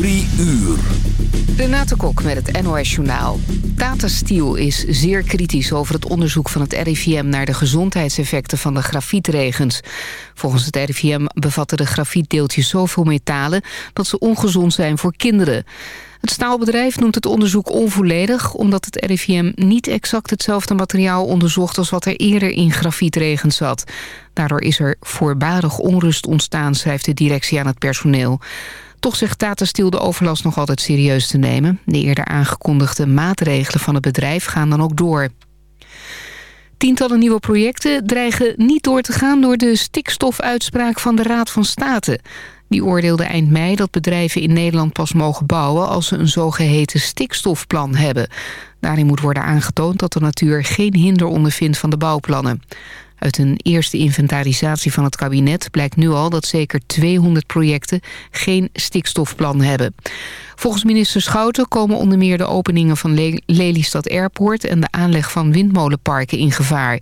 Drie uur. Renate Kok met het NOS Journaal. Tata Steel is zeer kritisch over het onderzoek van het RIVM... naar de gezondheidseffecten van de grafietregens. Volgens het RIVM bevatten de grafietdeeltjes zoveel metalen... dat ze ongezond zijn voor kinderen. Het staalbedrijf noemt het onderzoek onvolledig... omdat het RIVM niet exact hetzelfde materiaal onderzocht... als wat er eerder in grafietregens zat. Daardoor is er voorbarig onrust ontstaan, schrijft de directie aan het personeel. Toch zegt Tata Steel de overlast nog altijd serieus te nemen. De eerder aangekondigde maatregelen van het bedrijf gaan dan ook door. Tientallen nieuwe projecten dreigen niet door te gaan... door de stikstofuitspraak van de Raad van State. Die oordeelde eind mei dat bedrijven in Nederland pas mogen bouwen... als ze een zogeheten stikstofplan hebben. Daarin moet worden aangetoond dat de natuur geen hinder ondervindt van de bouwplannen. Uit een eerste inventarisatie van het kabinet blijkt nu al dat zeker 200 projecten geen stikstofplan hebben. Volgens minister Schouten komen onder meer de openingen van Lelystad Airport en de aanleg van windmolenparken in gevaar.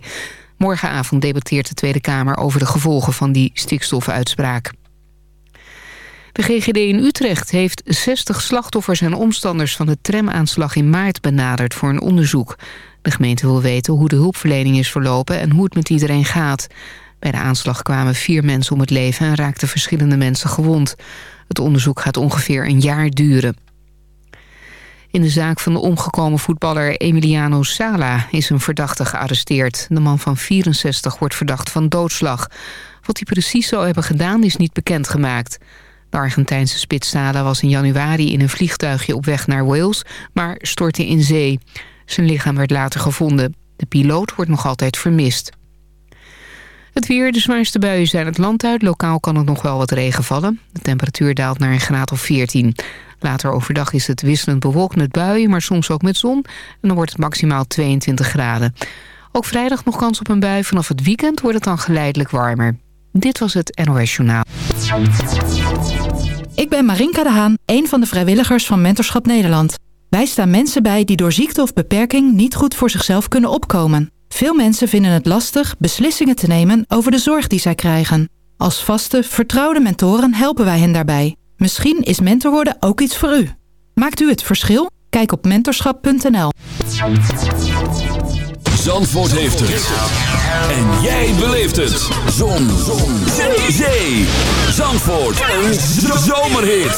Morgenavond debatteert de Tweede Kamer over de gevolgen van die stikstofuitspraak. De GGD in Utrecht heeft 60 slachtoffers en omstanders van de tramaanslag in maart benaderd voor een onderzoek. De gemeente wil weten hoe de hulpverlening is verlopen en hoe het met iedereen gaat. Bij de aanslag kwamen vier mensen om het leven en raakten verschillende mensen gewond. Het onderzoek gaat ongeveer een jaar duren. In de zaak van de omgekomen voetballer Emiliano Sala is een verdachte gearresteerd. De man van 64 wordt verdacht van doodslag. Wat hij precies zou hebben gedaan is niet bekendgemaakt. De Argentijnse spits Sala was in januari in een vliegtuigje op weg naar Wales... maar stortte in zee. Zijn lichaam werd later gevonden. De piloot wordt nog altijd vermist. Het weer, de zwaarste buien zijn het land uit. Lokaal kan het nog wel wat regen vallen. De temperatuur daalt naar een graad of 14. Later overdag is het wisselend bewolkt met buien, maar soms ook met zon. En dan wordt het maximaal 22 graden. Ook vrijdag nog kans op een bui. Vanaf het weekend wordt het dan geleidelijk warmer. Dit was het NOS Journaal. Ik ben Marinka de Haan, een van de vrijwilligers van Mentorschap Nederland. Wij staan mensen bij die door ziekte of beperking niet goed voor zichzelf kunnen opkomen. Veel mensen vinden het lastig beslissingen te nemen over de zorg die zij krijgen. Als vaste, vertrouwde mentoren helpen wij hen daarbij. Misschien is mentor worden ook iets voor u. Maakt u het verschil? Kijk op mentorschap.nl Zandvoort heeft het. En jij beleeft het. Zon. Zon. Zee. Zee. Zandvoort. Een zomerhit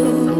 you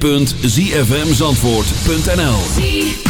www.zfmzandvoort.nl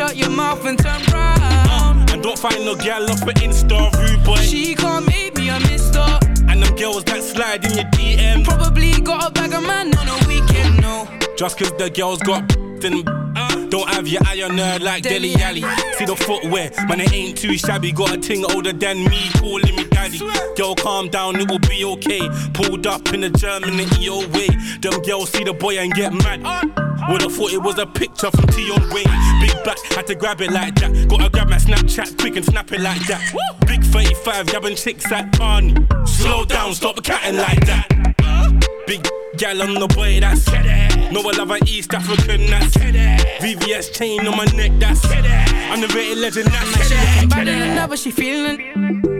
Shut your mouth and turn round. Uh, and don't find no gal off an Insta rude boy. She can't make me a mister. And them girls that slide in your DM. Probably got a bag of man on a weekend, no. Just cause the girls got then uh, don't have your eye on her like Deli Alley. See the footwear, man, it ain't too shabby. Got a ting older than me, calling me daddy. Girl, calm down, it will be okay. Pulled up in the German EO way. Them girls see the boy and get mad. Would've thought it was a picture from Tion Wayne. Big back, had to grab it like that. Gotta grab my Snapchat quick and snap it like that. Big 35, yabbing chicks at Barney. Slow down, stop catting like that. Big gal on the boy, that's No, I love an East African, that's VVS chain on my neck, that's I'm the rated legend, that's looking better than ever, she feeling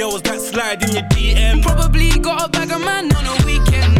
girls slide in your DM. Probably got a bag of man on a weekend.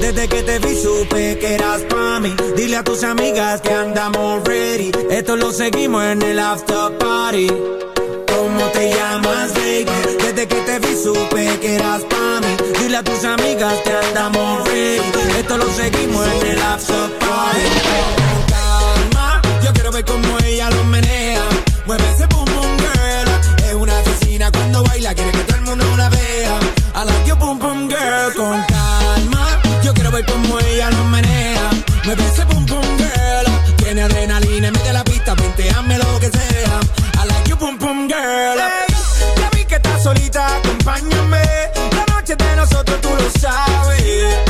Desde que te vi supe que eras pa' mí Dile a tus amigas que andamos ready Esto lo seguimos en el after party cómo te llamas, baby. Desde que te vi supe que eras pa' mí. Dile a tus amigas que andamos free. Esto lo seguimos en el after party. Calma, yo quiero ver cómo ella lo menea. Mueve ese boom boom girl. Es una asesina cuando baila, quiere que todo el mundo la vea. I like your boom boom girl. Con Mueve ese boom boom girl. Tiene adrenalina y mete la pista, hazme lo que sea. I like you boom boom girl. Ya vi que estás solita, acompáñame. La noche de nosotros tú lo sabes.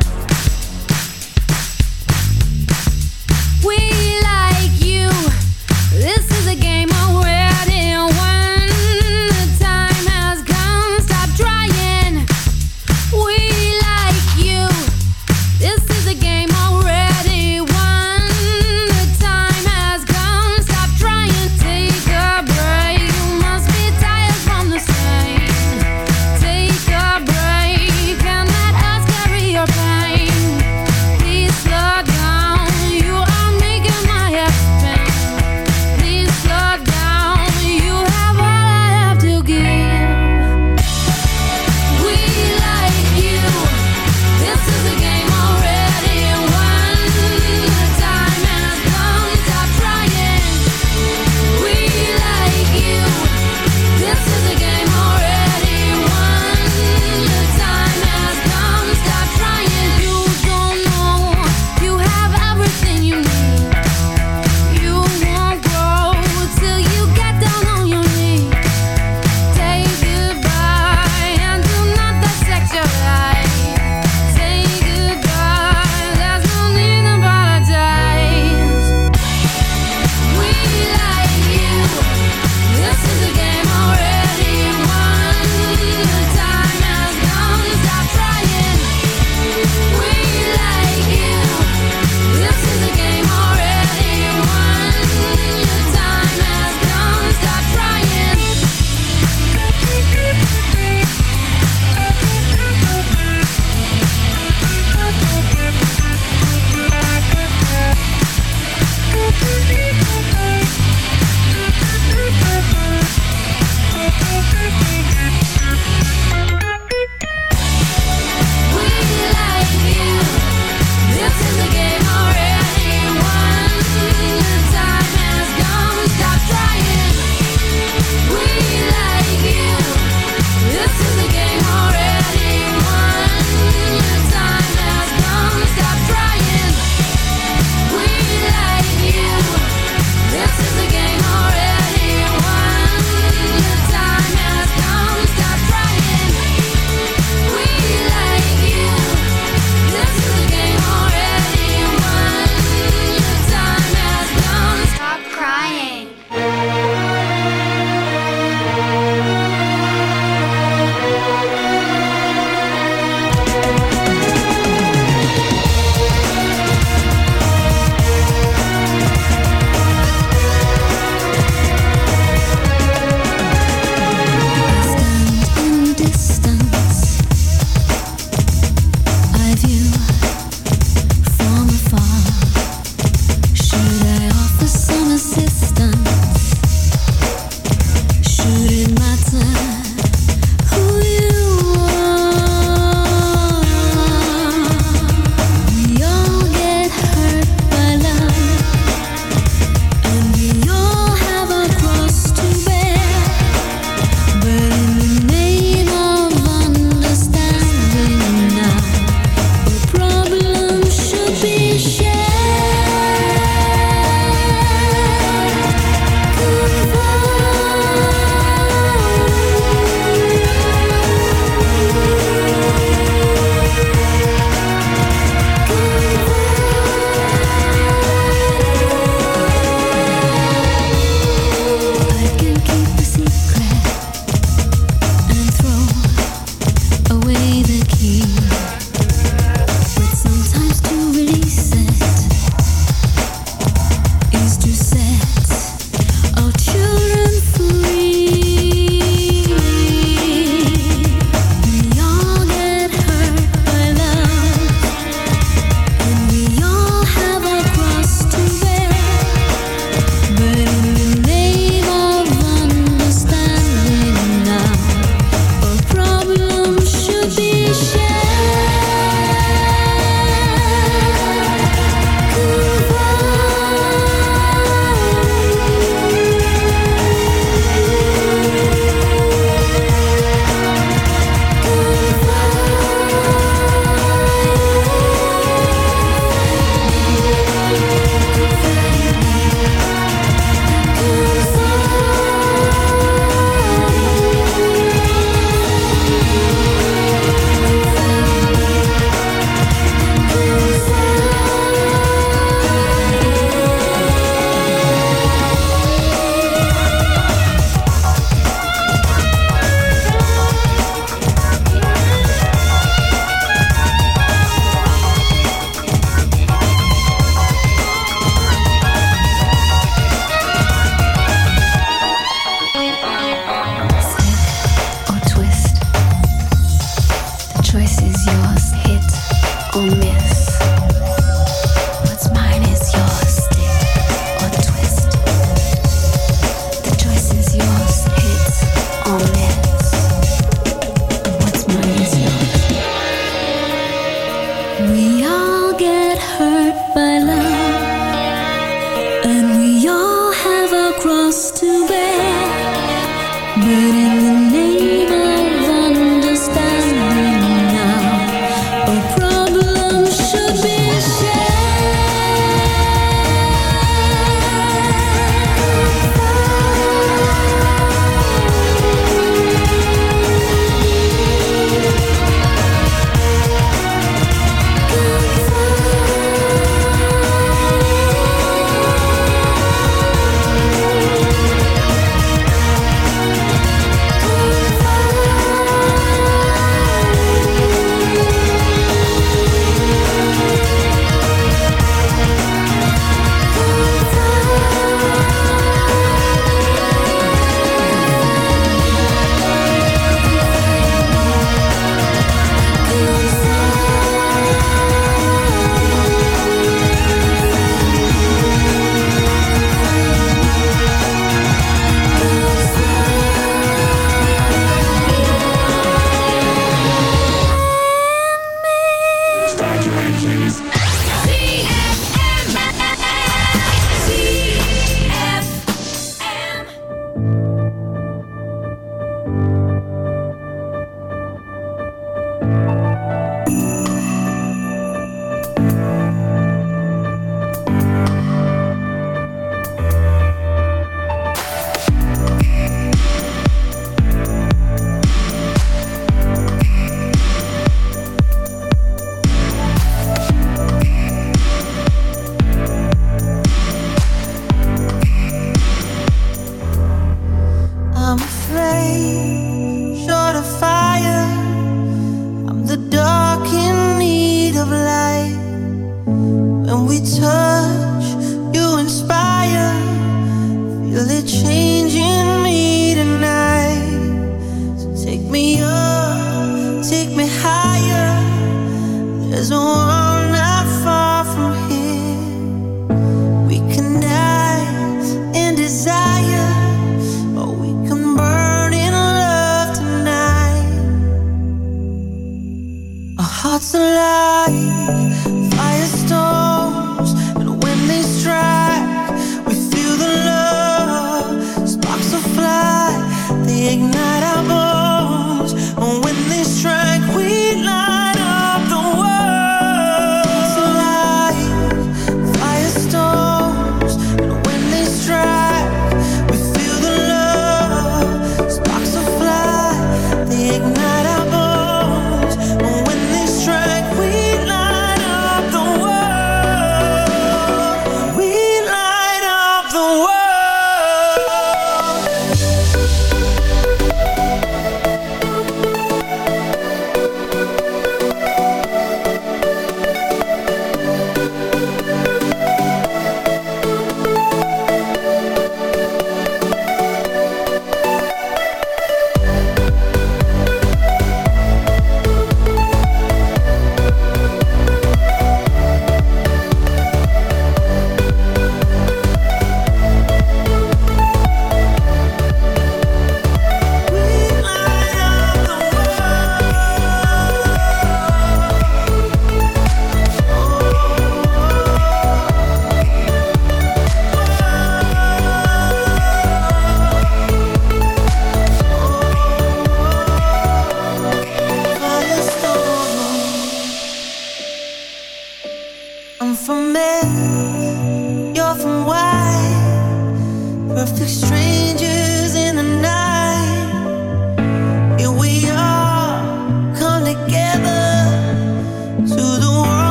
what's alive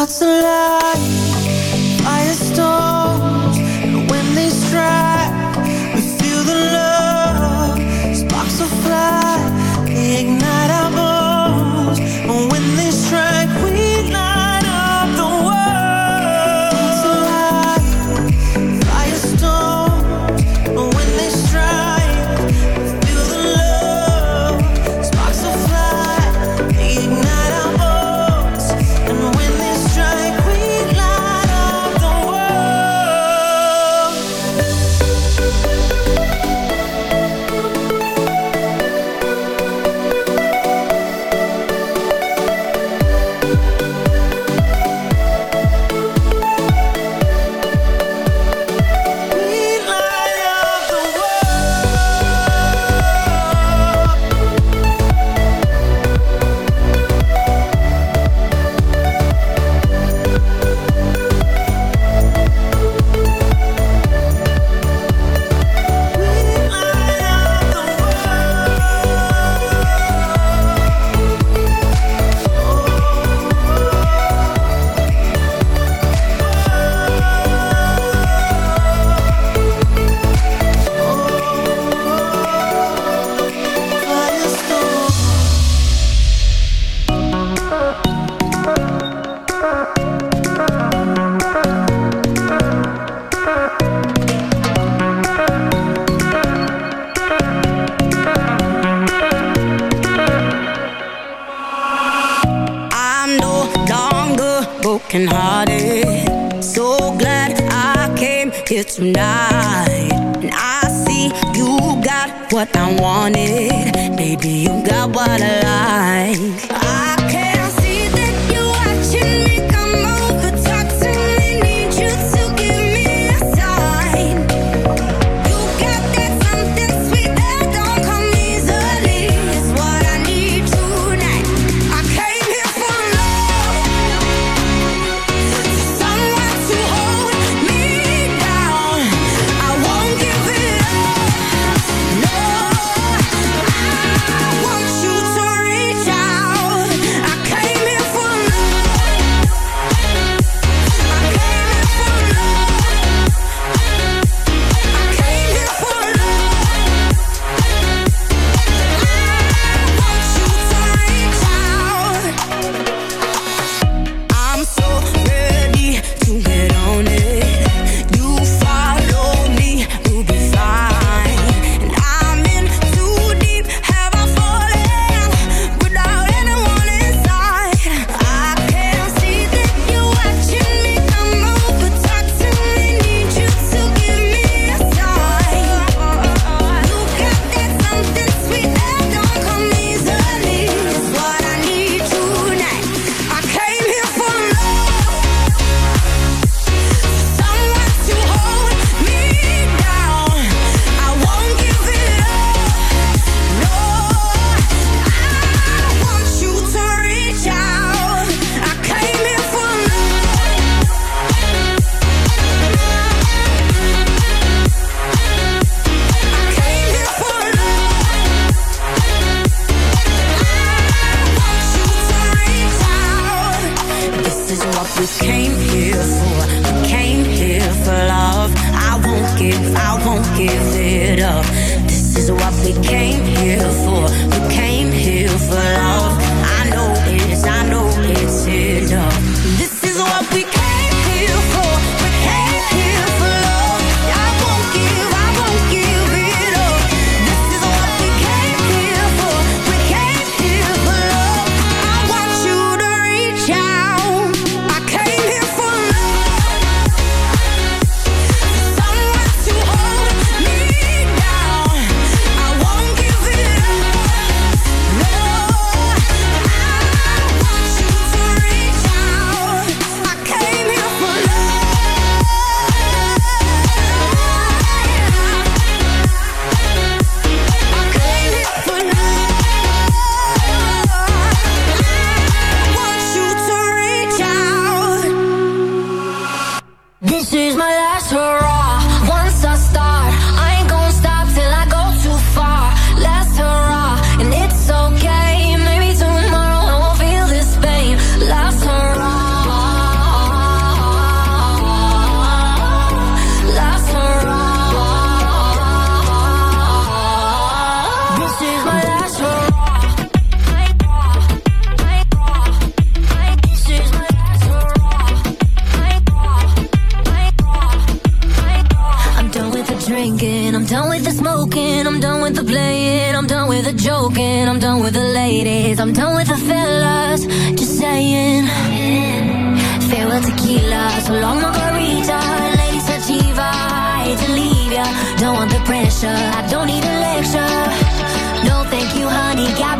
heart's alive what I wanted. Baby, you got what I like. I we came here for. We came here for love. I won't give, I won't give it up. This is what we came here for. We came here for love. I know it's, I know it's enough. don't want the pressure. I don't need a lecture. No, thank you, honey. Got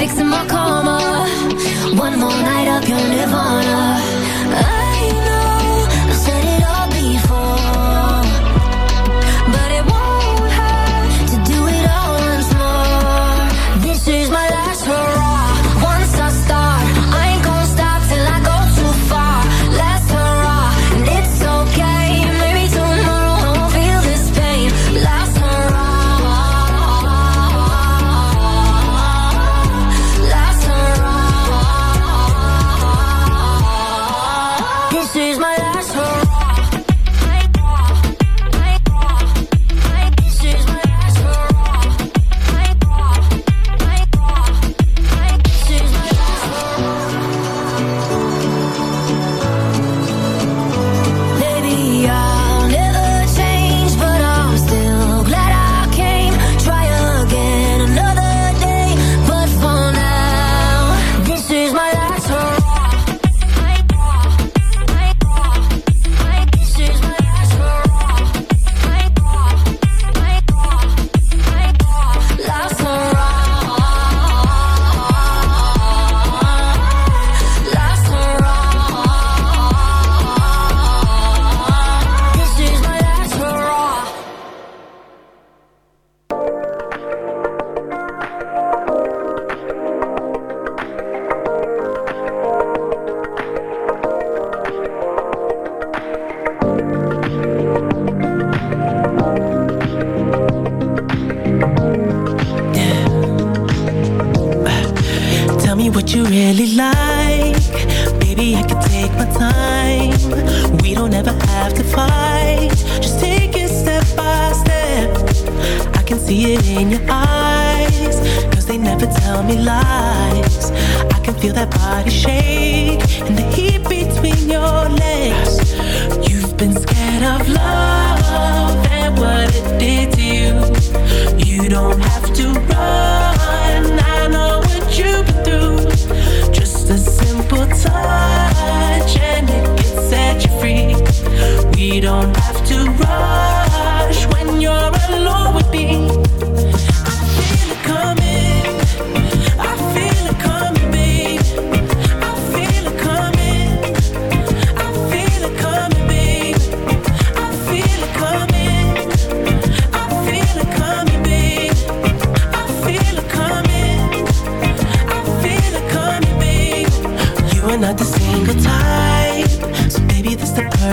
fixing my karma. One more night of your nirvana.